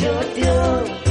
you're doing